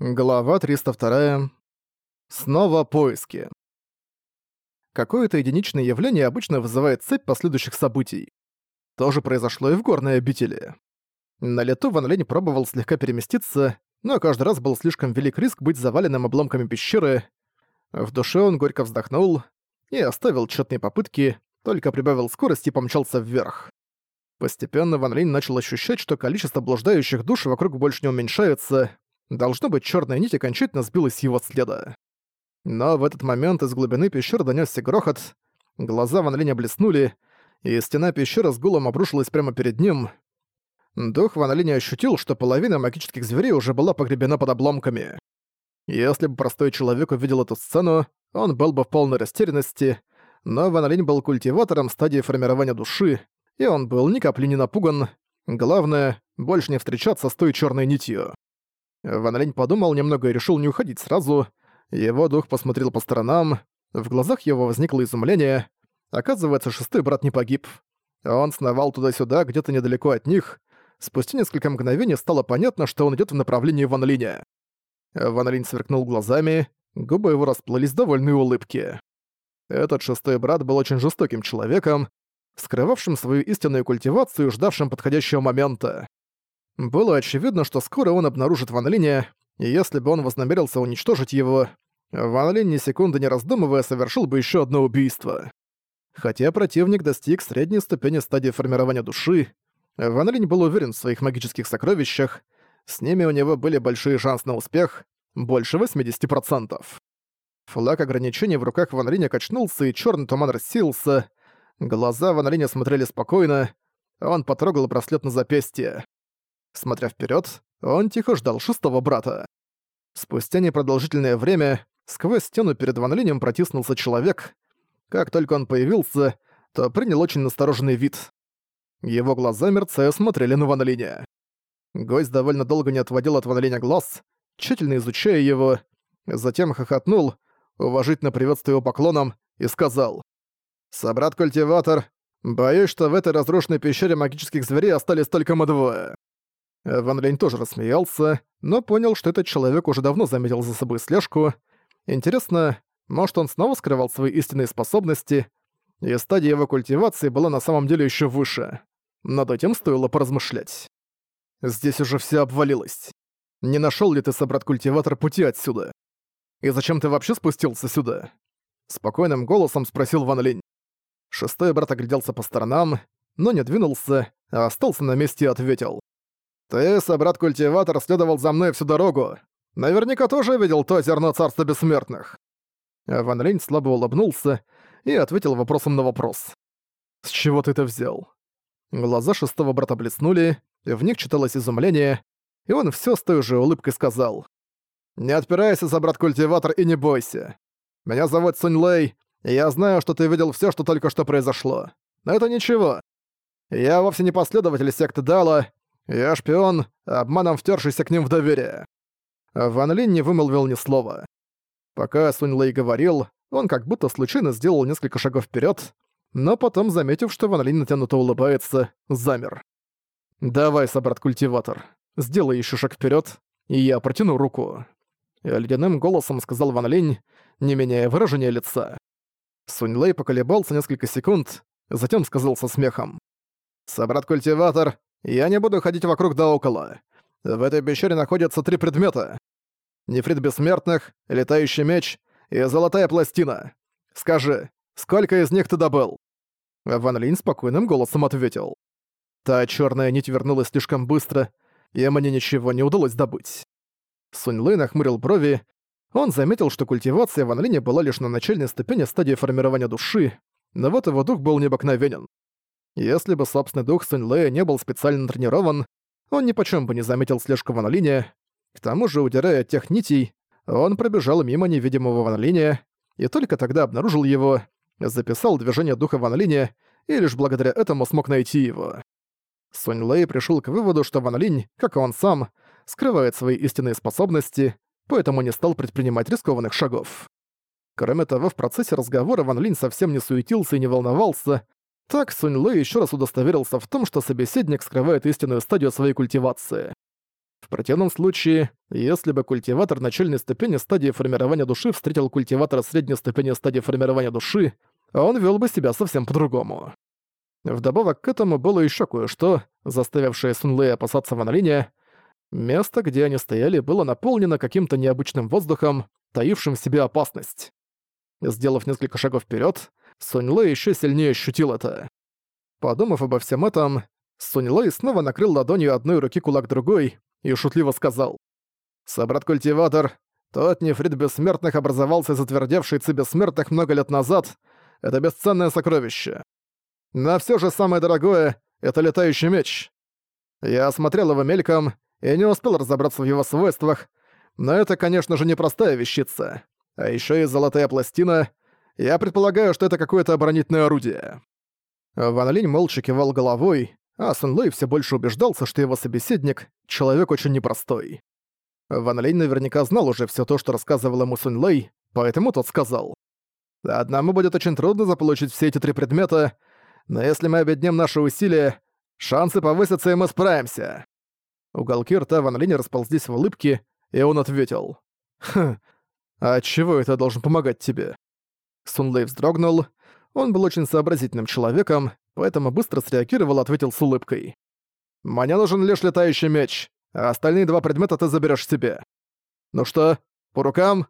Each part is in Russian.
Глава 302. Снова поиски. Какое-то единичное явление обычно вызывает цепь последующих событий. То же произошло и в горной обители. На лету Ван Лень пробовал слегка переместиться, но каждый раз был слишком велик риск быть заваленным обломками пещеры. В душе он горько вздохнул и оставил тщетные попытки, только прибавил скорость и помчался вверх. Постепенно Ван Линь начал ощущать, что количество блуждающих душ вокруг больше не уменьшается, Должно быть, черная нить окончательно сбилась с его следа. Но в этот момент из глубины пещеры донесся грохот, глаза Ван Линя блеснули, и стена пещеры с гулом обрушилась прямо перед ним. Дух Ван Линя ощутил, что половина магических зверей уже была погребена под обломками. Если бы простой человек увидел эту сцену, он был бы в полной растерянности, но Ван Линь был культиватором стадии формирования души, и он был ни капли не напуган. Главное, больше не встречаться с той черной нитью. Ван Лень подумал немного и решил не уходить сразу. Его дух посмотрел по сторонам. В глазах его возникло изумление. Оказывается, шестой брат не погиб. Он сновал туда-сюда, где-то недалеко от них. Спустя несколько мгновений стало понятно, что он идет в направлении Ван Линя. Ван Линь сверкнул глазами, губы его расплылись довольной улыбки. Этот шестой брат был очень жестоким человеком, скрывавшим свою истинную культивацию и ждавшим подходящего момента. Было очевидно, что скоро он обнаружит Ван Линя, и если бы он вознамерился уничтожить его, Ван Линь ни секунды не раздумывая совершил бы еще одно убийство. Хотя противник достиг средней ступени стадии формирования души, Ван Линь был уверен в своих магических сокровищах, с ними у него были большие шансы на успех, больше 80%. Флаг ограничений в руках Ван Линя качнулся, и черный туман рассеялся. Глаза Ван Линя смотрели спокойно, он потрогал браслет на запястье. Смотря вперед, он тихо ждал шестого брата. Спустя непродолжительное время сквозь стену перед Ван протиснулся человек. Как только он появился, то принял очень настороженный вид. Его глаза мерцая смотрели на Ван. Гость довольно долго не отводил от Ван глаз, тщательно изучая его, затем хохотнул, уважительно приветствуя его поклоном, и сказал «Собрат-культиватор, боюсь, что в этой разрушенной пещере магических зверей остались только мы двое. Ван Лень тоже рассмеялся, но понял, что этот человек уже давно заметил за собой слежку. Интересно, может он снова скрывал свои истинные способности, и стадия его культивации была на самом деле еще выше. Над этим стоило поразмышлять. Здесь уже все обвалилось. Не нашел ли ты, собрат-культиватор, пути отсюда? И зачем ты вообще спустился сюда? Спокойным голосом спросил Ван Линь. Шестой брат огляделся по сторонам, но не двинулся, а остался на месте и ответил. «Ты, собрат-культиватор, следовал за мной всю дорогу. Наверняка тоже видел то зерно царства бессмертных». Ван Линь слабо улыбнулся и ответил вопросом на вопрос. «С чего ты это взял?» Глаза шестого брата блеснули, в них читалось изумление, и он все с той же улыбкой сказал. «Не отпирайся, собрат-культиватор, и не бойся. Меня зовут Сунь Лэй, и я знаю, что ты видел все, что только что произошло. Но это ничего. Я вовсе не последователь секты Дала, я шпион, обманом втершийся к ним в доверие». Ван Линь не вымолвил ни слова. Пока Сунь Лэй говорил, он как будто случайно сделал несколько шагов вперед, но потом, заметив, что Ван Линь натянуто улыбается, замер. «Давай, собрат-культиватор, сделай еще шаг вперед, и я протяну руку». Ледяным голосом сказал Ван Линь, не меняя выражения лица. Сунь Лэй поколебался несколько секунд, затем сказал со смехом. «Собрат-культиватор, я не буду ходить вокруг да около. В этой пещере находятся три предмета. Нефрит бессмертных, летающий меч и золотая пластина. Скажи, сколько из них ты добыл?» Ван Линь спокойным голосом ответил. Та черная нить вернулась слишком быстро, и мне ничего не удалось добыть. Сунь Лэй нахмурил брови. Он заметил, что культивация Ван Линя была лишь на начальной ступени стадии формирования души, но вот его дух был необыкновенен. Если бы собственный дух Сунь Лэя не был специально тренирован, он ни почем бы не заметил слежку Ван Линя. К тому же, удирая от тех нитей, он пробежал мимо невидимого Ван Линя и только тогда обнаружил его, записал движение духа Ван Линя и лишь благодаря этому смог найти его. Сунь Лэй пришел к выводу, что Ван Линь, как и он сам, скрывает свои истинные способности, поэтому не стал предпринимать рискованных шагов. Кроме того, в процессе разговора Ван Линь совсем не суетился и не волновался, так Сунь Лэ еще раз удостоверился в том, что собеседник скрывает истинную стадию своей культивации. В противном случае, если бы культиватор начальной ступени стадии формирования души встретил культиватора средней ступени стадии формирования души, он вел бы себя совсем по-другому. Вдобавок к этому было еще кое-что, заставившее Сунлэй опасаться Ван Линя. Место, где они стояли, было наполнено каким-то необычным воздухом, таившим в себе опасность. Сделав несколько шагов вперед, Суньлэй еще сильнее ощутил это. Подумав обо всем этом, Суньлэй снова накрыл ладонью одной руки кулак другой и шутливо сказал. «Собрат-культиватор, тот нефрит бессмертных образовался затвердевший ци бессмертных много лет назад. Это бесценное сокровище. Но все же самое дорогое — это летающий меч. Я осмотрел его мельком и не успел разобраться в его свойствах, но это, конечно же, непростая вещица. А еще и золотая пластина. Я предполагаю, что это какое-то оборонительное орудие. Ван Линь молча кивал головой, а Сын Лэй все больше убеждался, что его собеседник — человек очень непростой. Ван Линь наверняка знал уже все то, что рассказывал ему Сын Лэй, поэтому тот сказал. «Одному будет очень трудно заполучить все эти три предмета, но если мы объединим наши усилия, шансы повысятся, и мы справимся». Уголки рта Ван Линя расползлись в улыбке, и он ответил. «Хм, а чего это должен помогать тебе?» Сун Лэй вздрогнул. Он был очень сообразительным человеком, поэтому быстро среагировал и ответил с улыбкой. «Мне нужен лишь летающий меч, а остальные два предмета ты заберешь себе. Ну что, по рукам?»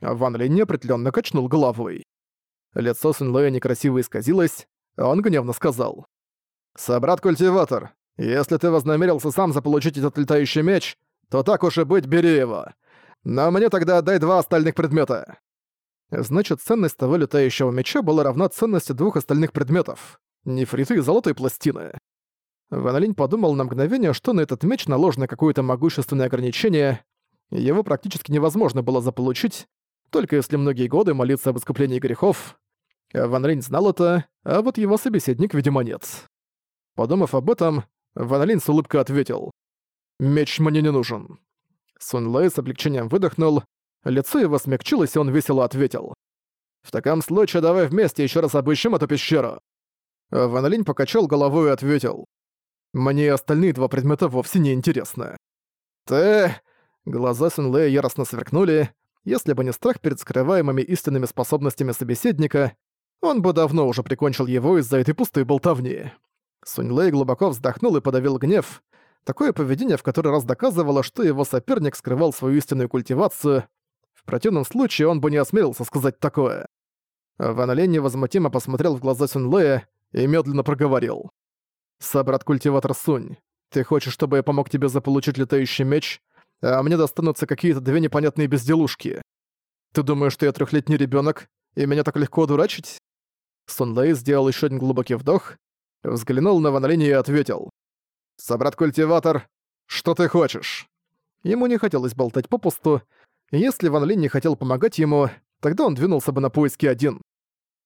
Ван Линь неопределённо качнул головой. Лицо Сун Лэя некрасиво исказилось, он гневно сказал. «Собрат-культиватор, если ты вознамерился сам заполучить этот летающий меч, то так уж и быть, бери его. Но мне тогда отдай два остальных предмета». Значит, ценность того летающего меча была равна ценности двух остальных предметов — нефриты и золотой пластины. Ван подумал на мгновение, что на этот меч наложено какое-то могущественное ограничение, его практически невозможно было заполучить, только если многие годы молиться об искуплении грехов, Ван знал это, а вот его собеседник, видимо, нет. Подумав об этом, Ван с улыбкой ответил. «Меч мне не нужен». Сун Лэй с облегчением выдохнул, лицо его смягчилось, и он весело ответил. «В таком случае давай вместе еще раз обыщем эту пещеру». Ван Линь покачал головой и ответил. «Мне остальные два предмета вовсе не интересны». «Ты...» Глаза Сун Лэя яростно сверкнули. Если бы не страх перед скрываемыми истинными способностями собеседника, он бы давно уже прикончил его из-за этой пустой болтовни. Сунь Лэй глубоко вздохнул и подавил гнев. Такое поведение в который раз доказывало, что его соперник скрывал свою истинную культивацию. В противном случае он бы не осмелился сказать такое. Ван Лень невозмутимо посмотрел в глаза Сунь Лэя и медленно проговорил. «Собрат-культиватор Сунь, ты хочешь, чтобы я помог тебе заполучить летающий меч, а мне достанутся какие-то две непонятные безделушки? Ты думаешь, что я трехлетний ребенок и меня так легко дурачить?» Сун Лэй сделал еще один глубокий вдох, взглянул на Ван Линь и ответил. «Собрат-культиватор, что ты хочешь?» Ему не хотелось болтать попусту, если Ван Линь не хотел помогать ему, тогда он двинулся бы на поиски один.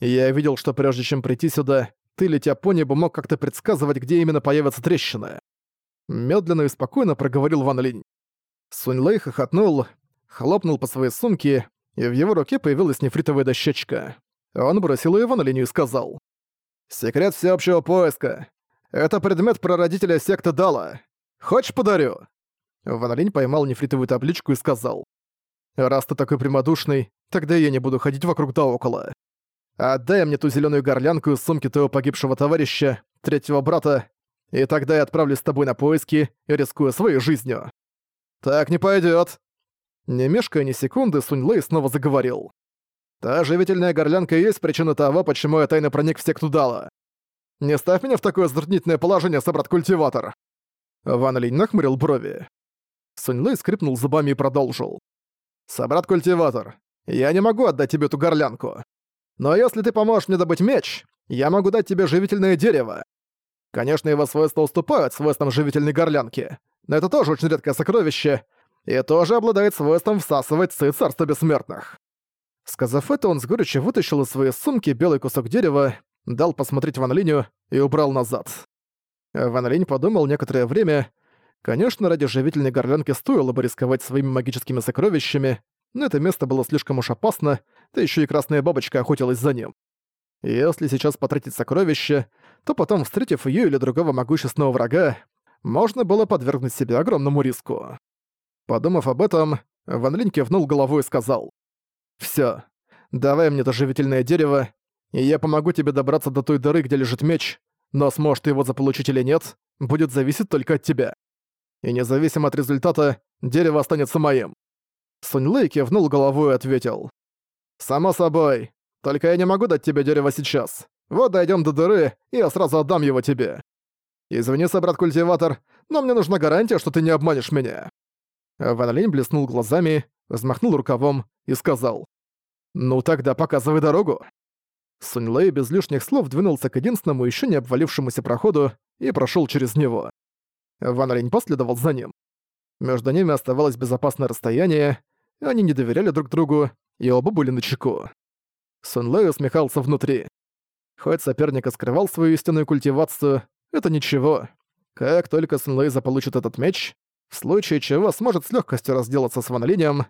я видел, что прежде чем прийти сюда, ты, летя по небу, мог как-то предсказывать, где именно появится трещина. Медленно и спокойно проговорил Ван Линь. Сунь Лэй хохотнул, хлопнул по своей сумке, и в его руке появилась нефритовая дощечка. Он бросил его на линию и сказал. «Секрет всеобщего поиска. Это предмет прародителя секты Дала. Хочешь, подарю?» Ван Линь поймал нефритовую табличку и сказал. «Раз ты такой прямодушный, тогда я не буду ходить вокруг да около. Отдай мне ту зеленую горлянку из сумки твоего погибшего товарища, третьего брата, и тогда я отправлюсь с тобой на поиски, рискуя своей жизнью». «Так не пойдет. Не мешкая ни секунды, Сунь Лэй снова заговорил. Та живительная горлянка и есть причина того, почему я тайно проник в секту Дала. Не ставь меня в такое затруднительное положение, собрат-культиватор!» Ван Линь нахмурил брови. Сунь Лэй скрипнул зубами и продолжил. «Собрат-культиватор, я не могу отдать тебе эту горлянку. Но если ты поможешь мне добыть меч, я могу дать тебе живительное дерево. Конечно, его свойства уступают свойствам живительной горлянки, но это тоже очень редкое сокровище, и тоже обладает свойством всасывать ци царства бессмертных. Сказав это, он с горечью вытащил из своей сумки белый кусок дерева, дал посмотреть Ван Линю и убрал назад. Ван Линь подумал некоторое время. Конечно, ради живительной горлянки стоило бы рисковать своими магическими сокровищами, но это место было слишком уж опасно, да еще и красная бабочка охотилась за ним. Если сейчас потратить сокровище, то потом, встретив ее или другого могущественного врага, можно было подвергнуть себя огромному риску. Подумав об этом, Ван Линь кивнул головой и сказал. «Всё, давай мне то живительное дерево, и я помогу тебе добраться до той дыры, где лежит меч, но сможешь ты его заполучить или нет, будет зависеть только от тебя. И независимо от результата, дерево останется моим». Сунь Лэй кивнул головой и ответил. «Само собой. Только я не могу дать тебе дерево сейчас. Вот дойдем до дыры, и я сразу отдам его тебе. Извини, собрат-культиватор, но мне нужна гарантия, что ты не обманешь меня». Ван Линь блеснул глазами, взмахнул рукавом и сказал. «Ну тогда показывай дорогу». Сунь Лэй без лишних слов двинулся к единственному еще не обвалившемуся проходу и прошел через него. Ван Линь последовал за ним. Между ними оставалось безопасное расстояние, они не доверяли друг другу, и оба были начеку. Сун Лэй усмехался внутри. Хоть соперник и скрывал свою истинную культивацию, это ничего. Как только Сун Лэй заполучит этот меч, в случае чего сможет с легкостью разделаться с Ван Линем,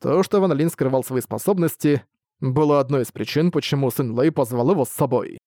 то, что Ван Линь скрывал свои способности, было одной из причин, почему Сын Лэй позвал его с собой.